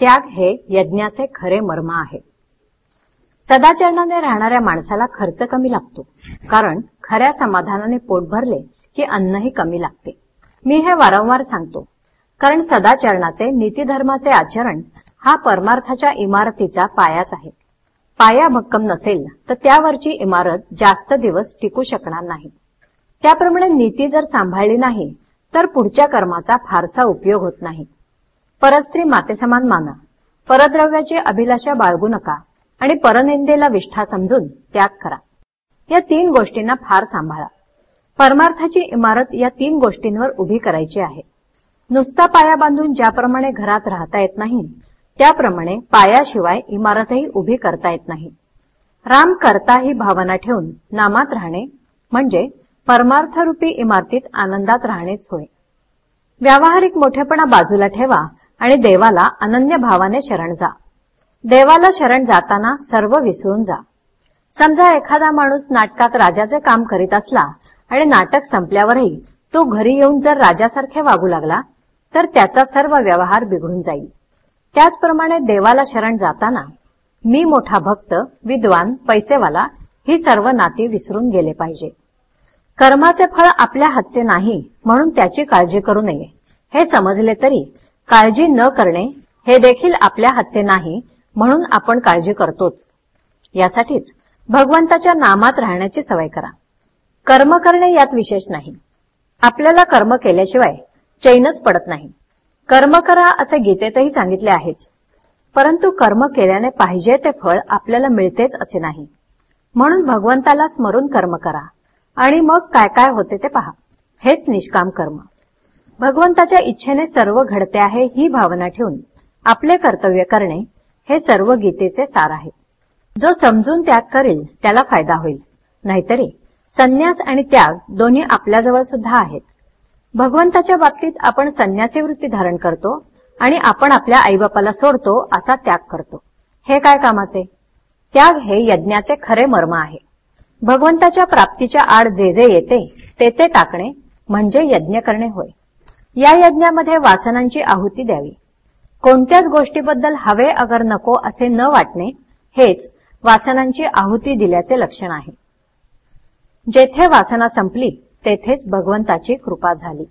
त्याग हे यज्ञाचे खरे मर्म आहे. सदाचरणाने राहणाऱ्या माणसाला खर्च कमी लागतो. कारण खऱ्या समाधानाने पोट भरले की अन्नही कमी लागते. मी हे वारंवार सांगतो. कारण सदाचरणाचे नीतीधर्माचे आचरण हा परमार्थाच्या इमारतीचा पायाच आहे. पाया भक्कम नसेल तर त्यावरची इमारत जास्त दिवस टिकू शकणार नाही. त्याप्रमाणे नीती जर सांभाळली नाही तर पुढच्या कर्माचा फारसा उपयोग होत नाही. परस्त्री मातेसमान माना. परद्रव्याची अभिलाषा बाळगू नका आणि परनिंदेला विष्ठा समजून त्याग करा. या तीन गोष्टींना फार सांभाळा. परमार्थाची इमारत या तीन गोष्टींवर उभी करायची आहे. नुसता पाया बांधून ज्याप्रमाणे घरात राहता येत नाही त्याप्रमाणे पायाशिवाय इमारतही उभी करता येत नाही. राम करता ही भावना ठेवून नामात राहणे म्हणजे परमार्थरूपी इमारतीत आनंदात राहणेच होय. व्यावहारिक मोठेपणा बाजूला ठेवा आणि देवाला अनन्य भावाने शरण जा. देवाला शरण जाताना सर्व विसरून जा. समजा एखादा माणूस नाटकात राजाचे काम करीत असला आणि नाटक संपल्यावरही तो घरी येऊन जर राजासारखे वागू लागला तर त्याचा सर्व व्यवहार बिघडून जाईल. त्याचप्रमाणे देवाला शरण जाताना मी मोठा भक्त विद्वान पैसेवाला ही सर्व नाती विसरून गेले पाहिजे. कर्माचे फळ आपल्या हातचे नाही म्हणून त्याची काळजी करू नये हे समजले तरी काळजी न करणे हे देखील आपल्या हातचे नाही म्हणून आपण काळजी करतोच. यासाठीच भगवंताच्या नामात राहण्याची सवय करा. कर्म करणे यात विशेष नाही. आपल्याला कर्म केल्याशिवाय चैनच पडत नाही. कर्म करा असे गीतेतही सांगितले आहेच. परंतु कर्म केल्याने पाहिजे ते फळ आपल्याला मिळतेच असे नाही. म्हणून भगवंताला स्मरून कर्म करा. आणि मग काय काय होते ते पहा. हेच निष्काम कर्म. भगवंताच्या इच्छेने सर्व घडते आहे ही भावना ठेवून आपले कर्तव्य करणे हे सर्व गीतेचे सार आहे. जो समजून त्याग करील त्याला फायदा होईल. नाहीतरी संन्यास आणि त्याग दोन्ही आपल्याजवळ सुद्धा आहेत. भगवंताच्या बाबतीत आपण संन्यासी वृत्ती धारण करतो आणि आपण आपल्या आईबापाला सोडतो असा त्याग करतो. हे काय कामाचे? त्याग हे यज्ञाचे खरे मर्म आहे. भगवंताच्या प्राप्तीच्या आड जे जे येते ते ते टाकणे म्हणजे यज्ञ करणे होय. या यज्ञामध्ये वासनांची आहुती द्यावी. कोणत्याच गोष्टीबद्दल हवे अगर नको असे न वाटणे हेच वासनांची आहुती दिल्याचे लक्षण आहे. जेथे वासना संपली तेथेच भगवंताची कृपा झाली.